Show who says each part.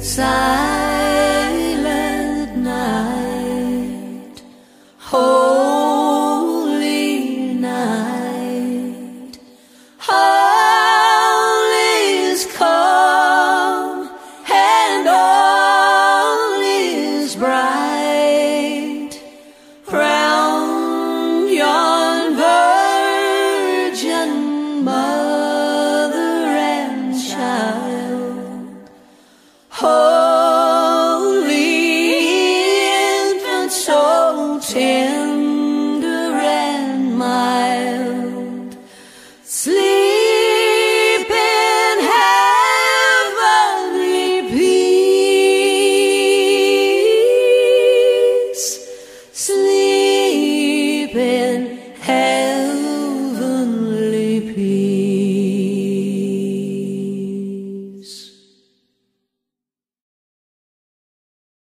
Speaker 1: 三。